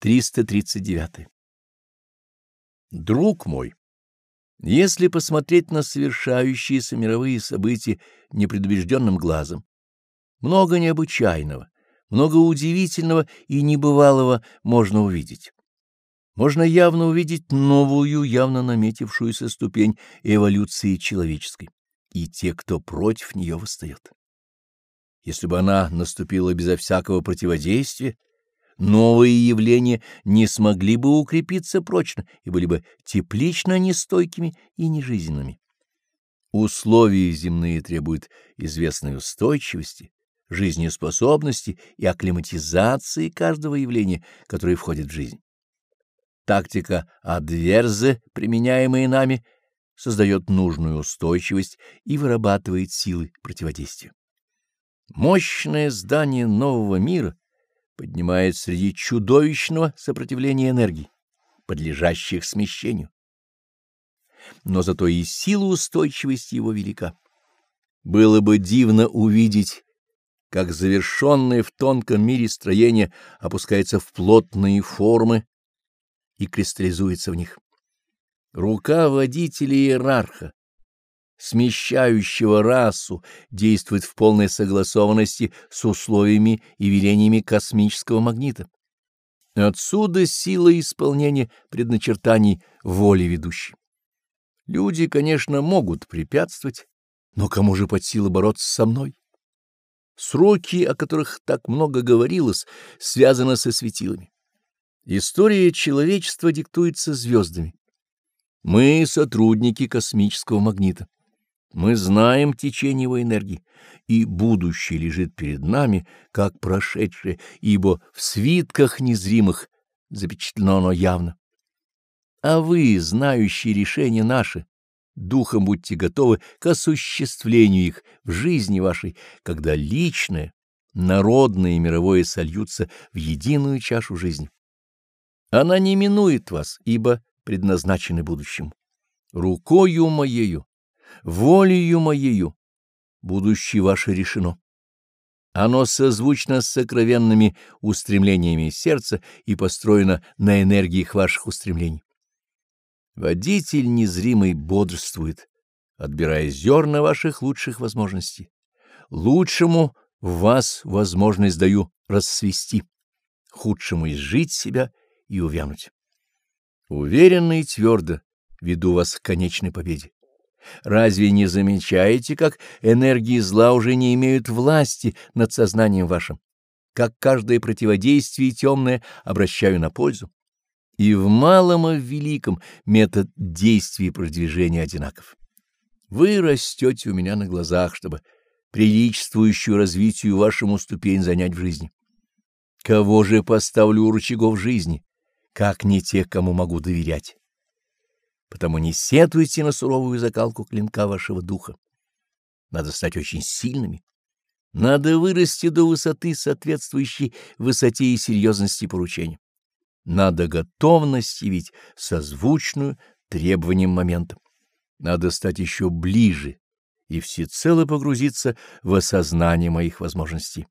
339. Друг мой, если посмотреть на совершающиеся мировые события непредубежденным глазом, много необычайного, много удивительного и небывалого можно увидеть. Можно явно увидеть новую, явно наметившуюся ступень эволюции человеческой, и те, кто против нее восстает. Если бы она наступила безо всякого противодействия, новые явления не смогли бы укрепиться прочно и были бы теплично нестойкими и нежизненными. Условия земные требуют известной устойчивости, жизнеспособности и акклиматизации каждого явления, которое входит в жизнь. Тактика адверзе, применяемая нами, создает нужную устойчивость и вырабатывает силы противодействия. Мощное здание нового мира — поднимает среди чудовищного сопротивления энергий, подлежащих смещению. Но зато и сила устойчивости его велика. Было бы дивно увидеть, как завершенное в тонком мире строение опускается в плотные формы и кристаллизуется в них. Рука водителя иерарха смещающего расу, действует в полной согласованности с условиями и велениями космического магнита. Отсюда сила исполнения предначертаний воли ведущей. Люди, конечно, могут препятствовать, но кому же под силу бороться со мной? Сроки, о которых так много говорилось, связаны со светилами. История человечества диктуется звездами. Мы — сотрудники космического магнита. Мы знаем течение его энергии, и будущее лежит перед нами, как прошедшее, ибо в свитках незримых запечатлено оно явно. А вы, знающие решения наши, духом будьте готовы к осуществлению их в жизни вашей, когда личное, народное и мировое сольются в единую чашу жизни. Она не минует вас, ибо предназначены будущему. Рукою моею волею моею будущее ваше решено. Оно созвучно с сокровенными устремлениями сердца и построено на энергиях ваших устремлений. Водитель незримый бодрствует, отбирая зерна ваших лучших возможностей. Лучшему в вас возможность даю расцвести, худшему изжить себя и увянуть. Уверенно и твердо веду вас к конечной победе. Разве не замечаете, как энергии зла уже не имеют власти над сознанием вашим? Как каждое противодействие темное обращаю на пользу? И в малом и в великом метод действия и продвижения одинаков. Вы растете у меня на глазах, чтобы приличествующую развитию вашему ступень занять в жизни. Кого же поставлю у рычагов жизни, как не тех, кому могу доверять? Потому не сетуйте на суровую закалку клинка вашего духа. Надо стать очень сильными. Надо вырасти до высоты, соответствующей высоте и серьезности поручения. Надо готовность явить созвучную требованиям момента. Надо стать еще ближе и всецело погрузиться в осознание моих возможностей.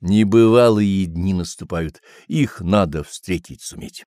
Небывалые дни наступают, их надо встретить суметь.